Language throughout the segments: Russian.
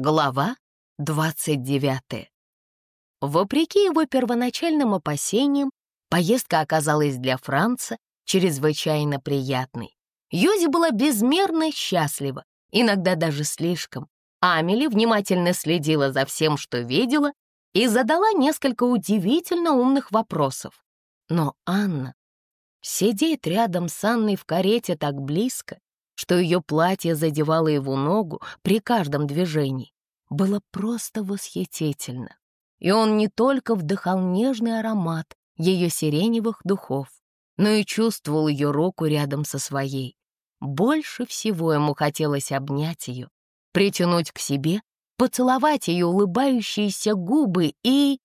Глава 29. Вопреки его первоначальным опасениям, поездка оказалась для Франца чрезвычайно приятной. Юзи была безмерно счастлива, иногда даже слишком. Амели внимательно следила за всем, что видела, и задала несколько удивительно умных вопросов. Но Анна сидеть рядом с Анной в карете так близко, что ее платье задевало его ногу при каждом движении, было просто восхитительно. И он не только вдыхал нежный аромат ее сиреневых духов, но и чувствовал ее руку рядом со своей. Больше всего ему хотелось обнять ее, притянуть к себе, поцеловать ее улыбающиеся губы и...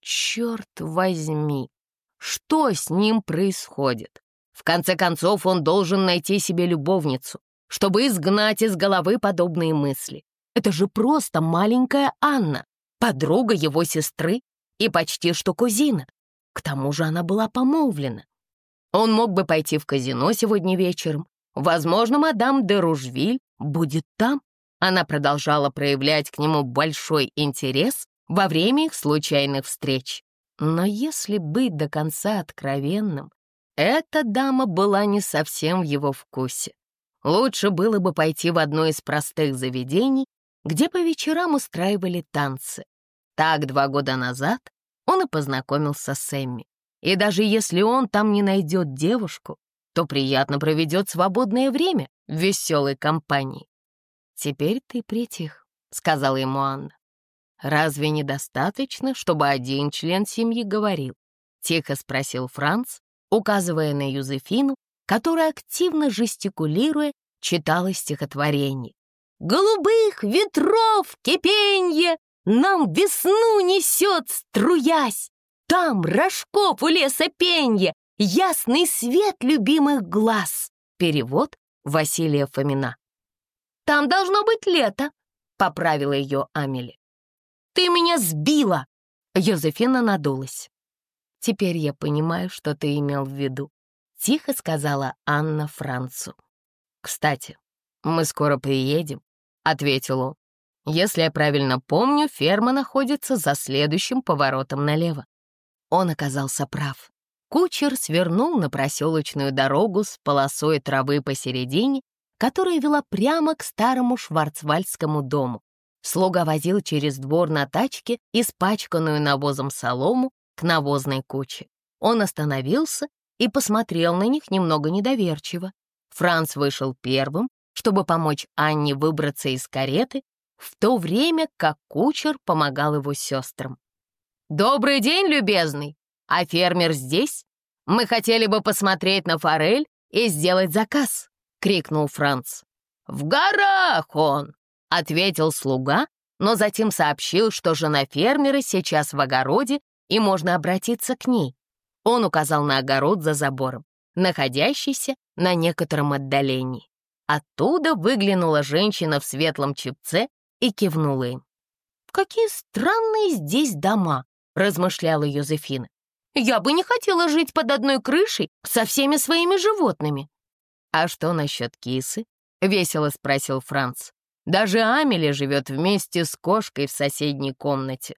Черт возьми, что с ним происходит? В конце концов, он должен найти себе любовницу, чтобы изгнать из головы подобные мысли. Это же просто маленькая Анна, подруга его сестры и почти что кузина. К тому же она была помолвлена. Он мог бы пойти в казино сегодня вечером. Возможно, мадам де Ружвиль будет там. Она продолжала проявлять к нему большой интерес во время их случайных встреч. Но если быть до конца откровенным, эта дама была не совсем в его вкусе. Лучше было бы пойти в одно из простых заведений, где по вечерам устраивали танцы. Так два года назад он и познакомился с Эмми. И даже если он там не найдет девушку, то приятно проведет свободное время в веселой компании. «Теперь ты притих», — сказала ему Анна. «Разве недостаточно, чтобы один член семьи говорил?» — тихо спросил Франц, указывая на Юзефину, которая, активно жестикулируя, читала стихотворение. «Голубых ветров кипенье нам весну несет, струясь! Там рожков у леса пенье, ясный свет любимых глаз!» Перевод Василия Фомина. «Там должно быть лето», — поправила ее Амели. «Ты меня сбила!» Йозефина надулась. «Теперь я понимаю, что ты имел в виду», — тихо сказала Анна Францу. «Кстати, мы скоро приедем», — ответил он. «Если я правильно помню, ферма находится за следующим поворотом налево». Он оказался прав. Кучер свернул на проселочную дорогу с полосой травы посередине, которая вела прямо к старому шварцвальдскому дому. Слуга возил через двор на тачке испачканную навозом солому, к навозной куче. Он остановился и посмотрел на них немного недоверчиво. Франц вышел первым, чтобы помочь Анне выбраться из кареты, в то время как кучер помогал его сестрам. «Добрый день, любезный! А фермер здесь? Мы хотели бы посмотреть на форель и сделать заказ!» — крикнул Франц. «В горах он!» — ответил слуга, но затем сообщил, что жена фермера сейчас в огороде и можно обратиться к ней. Он указал на огород за забором, находящийся на некотором отдалении. Оттуда выглянула женщина в светлом чепце и кивнула им. «Какие странные здесь дома!» — размышляла Йозефина. «Я бы не хотела жить под одной крышей со всеми своими животными». «А что насчет кисы?» — весело спросил Франц. «Даже Амели живет вместе с кошкой в соседней комнате.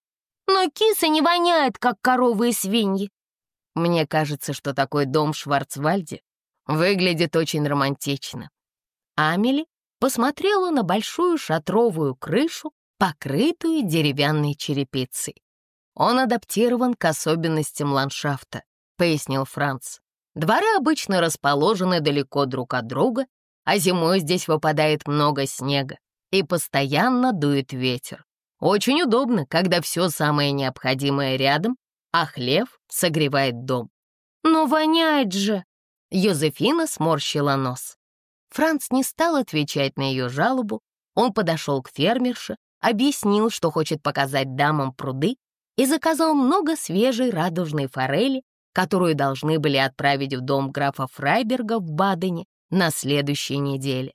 Но киса не воняет, как коровы и свиньи. Мне кажется, что такой дом в Шварцвальде выглядит очень романтично. Амели посмотрела на большую шатровую крышу, покрытую деревянной черепицей. Он адаптирован к особенностям ландшафта, пояснил Франц. Дворы обычно расположены далеко друг от друга, а зимой здесь выпадает много снега и постоянно дует ветер. Очень удобно, когда все самое необходимое рядом, а хлев согревает дом. Но воняет же! Йозефина сморщила нос. Франц не стал отвечать на ее жалобу. Он подошел к фермерше, объяснил, что хочет показать дамам пруды и заказал много свежей радужной форели, которую должны были отправить в дом графа Фрайберга в Бадене на следующей неделе.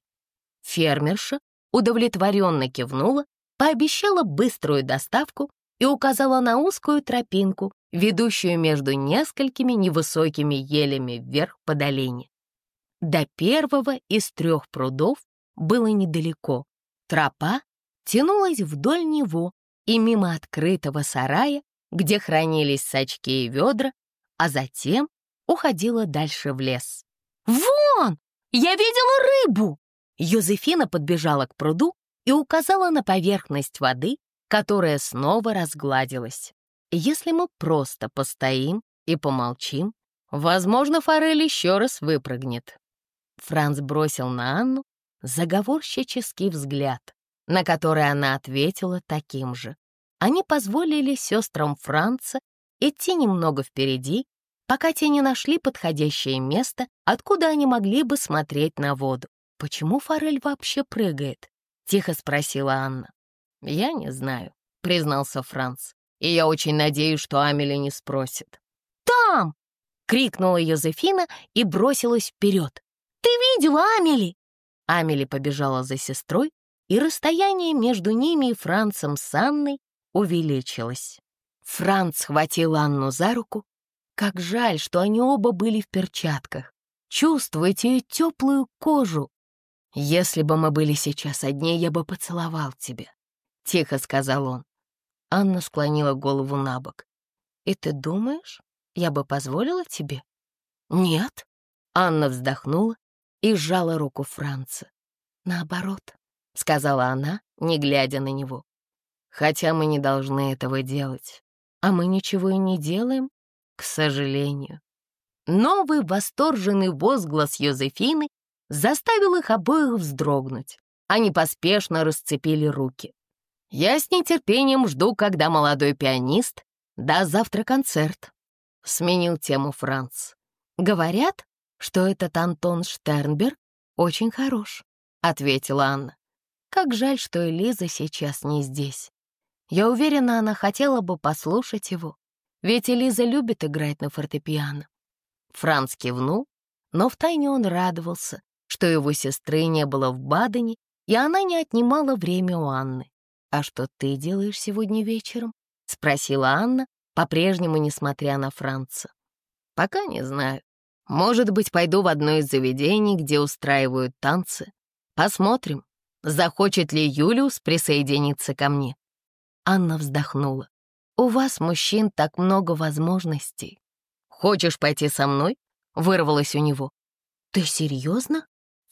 Фермерша удовлетворенно кивнула пообещала быструю доставку и указала на узкую тропинку, ведущую между несколькими невысокими елями вверх по долине. До первого из трех прудов было недалеко. Тропа тянулась вдоль него и мимо открытого сарая, где хранились сачки и ведра, а затем уходила дальше в лес. «Вон! Я видела рыбу!» Йозефина подбежала к пруду и указала на поверхность воды, которая снова разгладилась. Если мы просто постоим и помолчим, возможно, форель еще раз выпрыгнет. Франц бросил на Анну заговорщический взгляд, на который она ответила таким же. Они позволили сестрам Франца идти немного впереди, пока те не нашли подходящее место, откуда они могли бы смотреть на воду. «Почему форель вообще прыгает?» — тихо спросила Анна. «Я не знаю», — признался Франц. «И я очень надеюсь, что Амели не спросит». «Там!» — крикнула Йозефина и бросилась вперед. «Ты видела Амели?» Амели побежала за сестрой, и расстояние между ними и Францем с Анной увеличилось. Франц схватил Анну за руку. Как жаль, что они оба были в перчатках. Чувствуете ее теплую кожу. Если бы мы были сейчас одни, я бы поцеловал тебя, — тихо сказал он. Анна склонила голову на бок. «И ты думаешь, я бы позволила тебе?» «Нет». Анна вздохнула и сжала руку Франца. «Наоборот», — сказала она, не глядя на него. «Хотя мы не должны этого делать. А мы ничего и не делаем, к сожалению». Новый восторженный возглас Йозефины заставил их обоих вздрогнуть. Они поспешно расцепили руки. «Я с нетерпением жду, когда молодой пианист даст завтра концерт», — сменил тему Франц. «Говорят, что этот Антон Штернберг очень хорош», — ответила Анна. «Как жаль, что Элиза сейчас не здесь. Я уверена, она хотела бы послушать его, ведь Элиза любит играть на фортепиано». Франц кивнул, но втайне он радовался, что его сестры не было в Бадене, и она не отнимала время у Анны. «А что ты делаешь сегодня вечером?» — спросила Анна, по-прежнему несмотря на Франца. «Пока не знаю. Может быть, пойду в одно из заведений, где устраивают танцы. Посмотрим, захочет ли Юлиус присоединиться ко мне. Анна вздохнула. «У вас, мужчин, так много возможностей. Хочешь пойти со мной?» — вырвалось у него. «Ты серьезно?»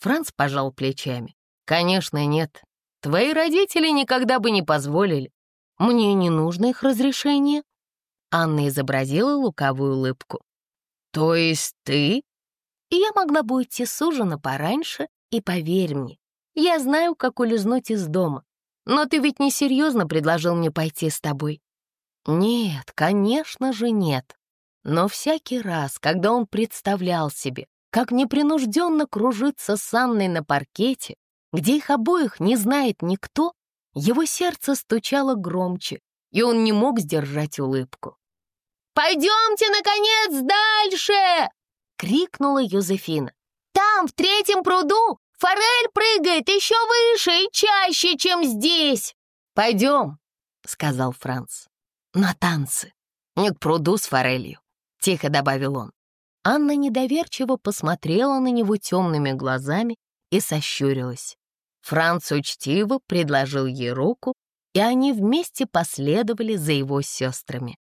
Франц пожал плечами. «Конечно, нет. Твои родители никогда бы не позволили. Мне не нужно их разрешение». Анна изобразила лукавую улыбку. «То есть ты?» Я могла бы уйти с ужина пораньше, и поверь мне, я знаю, как улизнуть из дома. Но ты ведь несерьезно предложил мне пойти с тобой. Нет, конечно же нет. Но всякий раз, когда он представлял себе, как непринужденно кружиться с Анной на паркете, где их обоих не знает никто, его сердце стучало громче, и он не мог сдержать улыбку. «Пойдемте, наконец, дальше!» — крикнула Юзефина. «Там, в третьем пруду, форель прыгает еще выше и чаще, чем здесь!» «Пойдем!» — сказал Франц. «На танцы, не к пруду с форелью», — тихо добавил он. Анна недоверчиво посмотрела на него темными глазами и сощурилась. Франц учтиво предложил ей руку, и они вместе последовали за его сестрами.